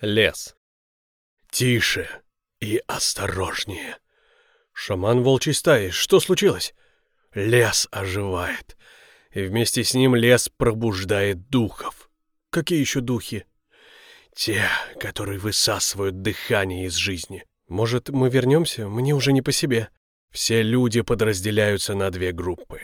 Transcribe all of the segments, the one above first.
Лес. «Тише и осторожнее!» «Шаман волчьей стаи, что случилось?» «Лес оживает, и вместе с ним лес пробуждает духов». «Какие еще духи?» «Те, которые высасывают дыхание из жизни». «Может, мы вернемся? Мне уже не по себе». Все люди подразделяются на две группы.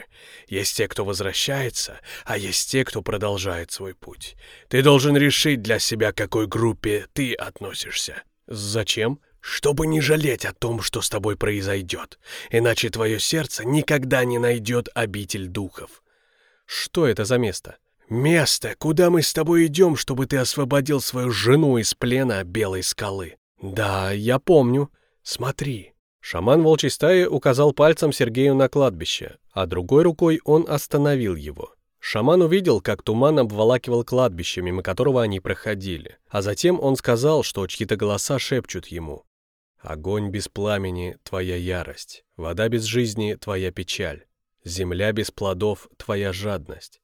Есть те, кто возвращается, а есть те, кто продолжает свой путь. Ты должен решить для себя, к какой группе ты относишься. Зачем? Чтобы не жалеть о том, что с тобой произойдет. Иначе твое сердце никогда не найдет обитель духов. Что это за место? Место, куда мы с тобой идем, чтобы ты освободил свою жену из плена белой скалы. Да, я помню. Смотри. Шаман волчьей стаи указал пальцем Сергею на кладбище, а другой рукой он остановил его. Шаман увидел, как туман обволакивал кладбище, мимо которого они проходили. А затем он сказал, что чьи-то голоса шепчут ему. «Огонь без пламени — твоя ярость, вода без жизни — твоя печаль, земля без плодов — твоя жадность,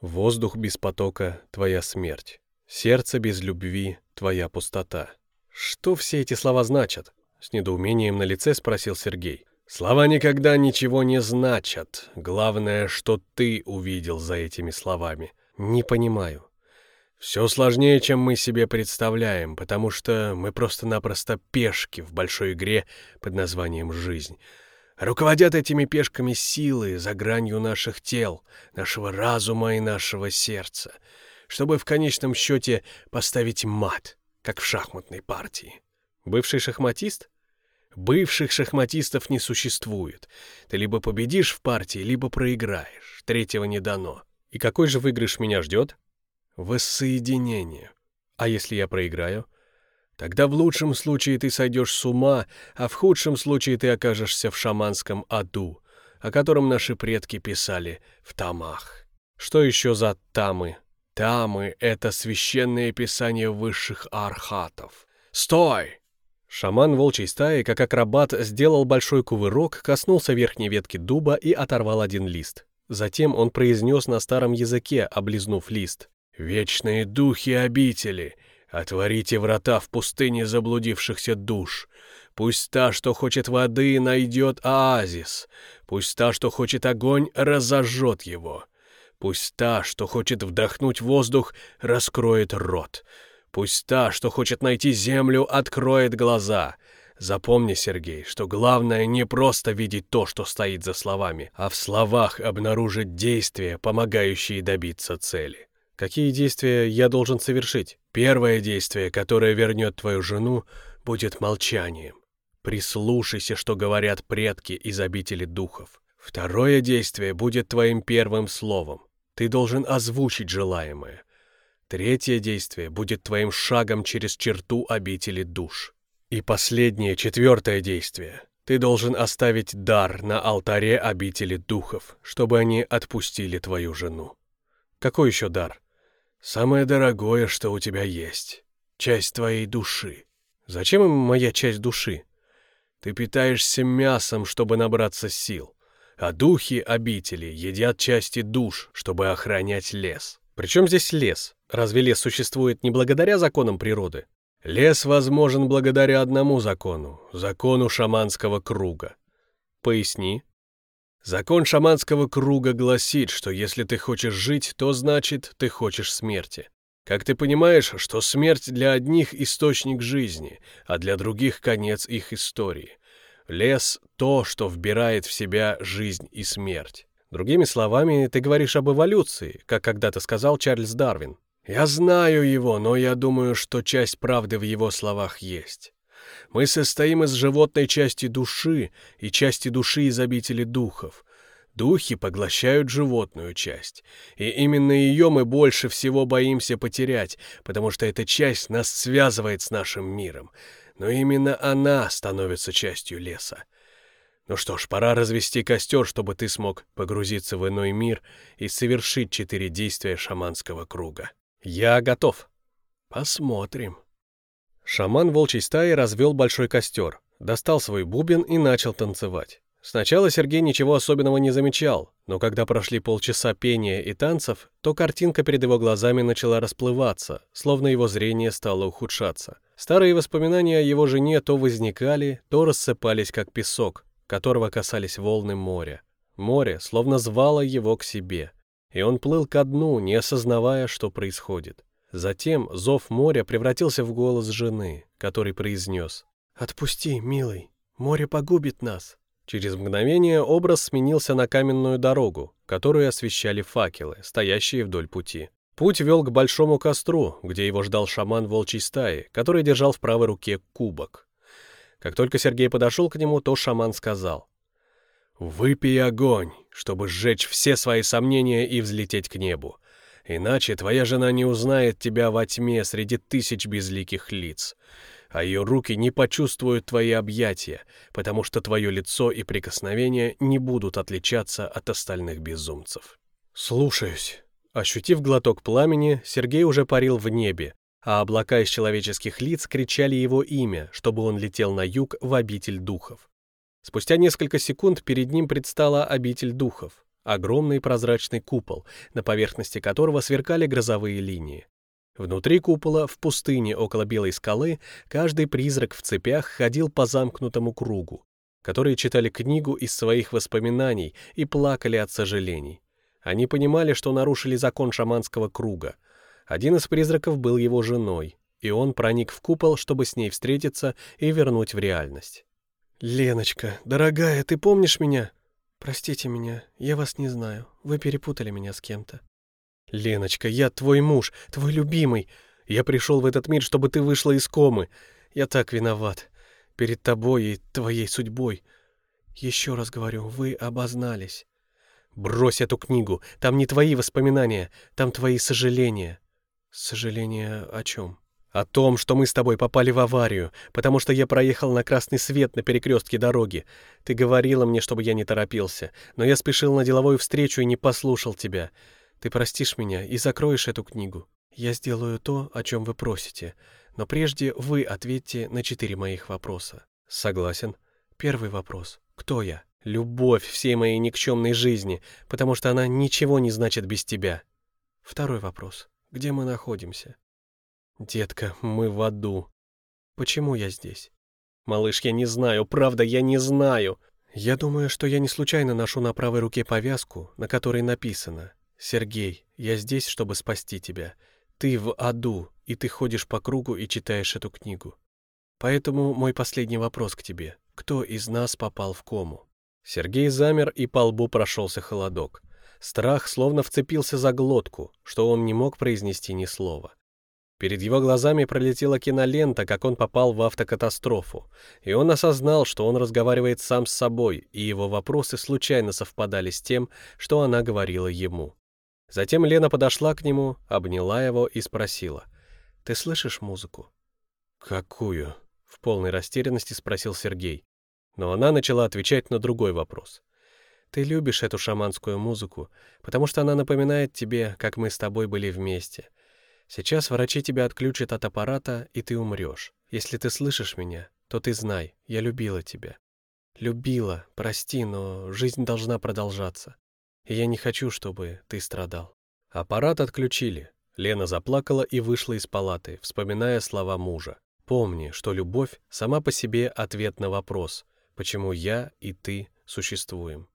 воздух без потока — твоя смерть, сердце без любви — твоя пустота». Что все эти слова значат? С недоумением на лице спросил Сергей. Слова никогда ничего не значат. Главное, что ты увидел за этими словами. Не понимаю. Все сложнее, чем мы себе представляем, потому что мы просто-напросто пешки в большой игре под названием «Жизнь». Руководят этими пешками силы за гранью наших тел, нашего разума и нашего сердца, чтобы в конечном счете поставить мат, как в шахматной партии. Бывший шахматист? Бывших шахматистов не существует. Ты либо победишь в партии, либо проиграешь. Третьего не дано. И какой же выигрыш меня ждет? Воссоединение. А если я проиграю? Тогда в лучшем случае ты сойдешь с ума, а в худшем случае ты окажешься в шаманском аду, о котором наши предки писали в тамах. Что еще за тамы? Тамы — это священное писание высших архатов. Стой! Шаман волчьей стаи, как акробат, сделал большой кувырок, коснулся верхней ветки дуба и оторвал один лист. Затем он произнес на старом языке, облизнув лист. «Вечные духи обители, отворите врата в пустыне заблудившихся душ. Пусть та, что хочет воды, найдет оазис. Пусть та, что хочет огонь, разожжет его. Пусть та, что хочет вдохнуть воздух, раскроет рот. Пусть та, что хочет найти землю, откроет глаза. Запомни, Сергей, что главное не просто видеть то, что стоит за словами, а в словах обнаружить действия, помогающие добиться цели. Какие действия я должен совершить? Первое действие, которое вернет твою жену, будет молчанием. Прислушайся, что говорят предки из обители духов. Второе действие будет твоим первым словом. Ты должен озвучить желаемое. Третье действие будет твоим шагом через черту обители душ. И последнее, четвертое действие. Ты должен оставить дар на алтаре обители духов, чтобы они отпустили твою жену. Какой еще дар? Самое дорогое, что у тебя есть. Часть твоей души. Зачем им моя часть души? Ты питаешься мясом, чтобы набраться сил, а духи обители едят части душ, чтобы охранять лес. Причем здесь лес? Разве лес существует не благодаря законам природы? Лес возможен благодаря одному закону — закону шаманского круга. Поясни. Закон шаманского круга гласит, что если ты хочешь жить, то значит, ты хочешь смерти. Как ты понимаешь, что смерть для одних — источник жизни, а для других — конец их истории. Лес — то, что вбирает в себя жизнь и смерть. Другими словами, ты говоришь об эволюции, как когда-то сказал Чарльз Дарвин. Я знаю его, но я думаю, что часть правды в его словах есть. Мы состоим из животной части души и части души из обители духов. Духи поглощают животную часть, и именно ее мы больше всего боимся потерять, потому что эта часть нас связывает с нашим миром, но именно она становится частью леса. Ну что ж, пора развести костер, чтобы ты смог погрузиться в иной мир и совершить четыре действия шаманского круга. «Я готов». «Посмотрим». Шаман волчьей стаи развел большой костер, достал свой бубен и начал танцевать. Сначала Сергей ничего особенного не замечал, но когда прошли полчаса пения и танцев, то картинка перед его глазами начала расплываться, словно его зрение стало ухудшаться. Старые воспоминания о его жене то возникали, то рассыпались как песок, которого касались волны моря. Море словно звало его к себе, и он плыл ко дну, не осознавая, что происходит. Затем зов моря превратился в голос жены, который произнес «Отпусти, милый, море погубит нас». Через мгновение образ сменился на каменную дорогу, которую освещали факелы, стоящие вдоль пути. Путь вел к большому костру, где его ждал шаман волчьей стаи, который держал в правой руке кубок. Как только Сергей подошел к нему, то шаман сказал. «Выпей огонь, чтобы сжечь все свои сомнения и взлететь к небу. Иначе твоя жена не узнает тебя во тьме среди тысяч безликих лиц а ее руки не почувствуют твои объятия, потому что твое лицо и прикосновения не будут отличаться от остальных безумцев. «Слушаюсь». Ощутив глоток пламени, Сергей уже парил в небе, а облака из человеческих лиц кричали его имя, чтобы он летел на юг в обитель духов. Спустя несколько секунд перед ним предстала обитель духов, огромный прозрачный купол, на поверхности которого сверкали грозовые линии. Внутри купола, в пустыне около Белой скалы, каждый призрак в цепях ходил по замкнутому кругу, которые читали книгу из своих воспоминаний и плакали от сожалений. Они понимали, что нарушили закон шаманского круга. Один из призраков был его женой, и он проник в купол, чтобы с ней встретиться и вернуть в реальность. «Леночка, дорогая, ты помнишь меня?» «Простите меня, я вас не знаю. Вы перепутали меня с кем-то». «Леночка, я твой муж, твой любимый. Я пришел в этот мир, чтобы ты вышла из комы. Я так виноват. Перед тобой и твоей судьбой. Еще раз говорю, вы обознались. Брось эту книгу. Там не твои воспоминания, там твои сожаления». «Сожаления о чем?» «О том, что мы с тобой попали в аварию, потому что я проехал на красный свет на перекрестке дороги. Ты говорила мне, чтобы я не торопился, но я спешил на деловую встречу и не послушал тебя. Ты простишь меня и закроешь эту книгу. Я сделаю то, о чем вы просите, но прежде вы ответьте на четыре моих вопроса. Согласен. Первый вопрос. Кто я? Любовь всей моей никчемной жизни, потому что она ничего не значит без тебя. Второй вопрос. Где мы находимся? Детка, мы в аду. Почему я здесь? Малыш, я не знаю, правда, я не знаю. Я думаю, что я не случайно ношу на правой руке повязку, на которой написано «Сергей, я здесь, чтобы спасти тебя. Ты в аду, и ты ходишь по кругу и читаешь эту книгу. Поэтому мой последний вопрос к тебе. Кто из нас попал в кому?» Сергей замер, и по лбу прошелся холодок. Страх словно вцепился за глотку, что он не мог произнести ни слова. Перед его глазами пролетела кинолента, как он попал в автокатастрофу, и он осознал, что он разговаривает сам с собой, и его вопросы случайно совпадали с тем, что она говорила ему. Затем Лена подошла к нему, обняла его и спросила. «Ты слышишь музыку?» «Какую?» — в полной растерянности спросил Сергей. Но она начала отвечать на другой вопрос. «Ты любишь эту шаманскую музыку, потому что она напоминает тебе, как мы с тобой были вместе. Сейчас врачи тебя отключат от аппарата, и ты умрешь. Если ты слышишь меня, то ты знай, я любила тебя. Любила, прости, но жизнь должна продолжаться и я не хочу, чтобы ты страдал». Аппарат отключили. Лена заплакала и вышла из палаты, вспоминая слова мужа. «Помни, что любовь сама по себе ответ на вопрос, почему я и ты существуем».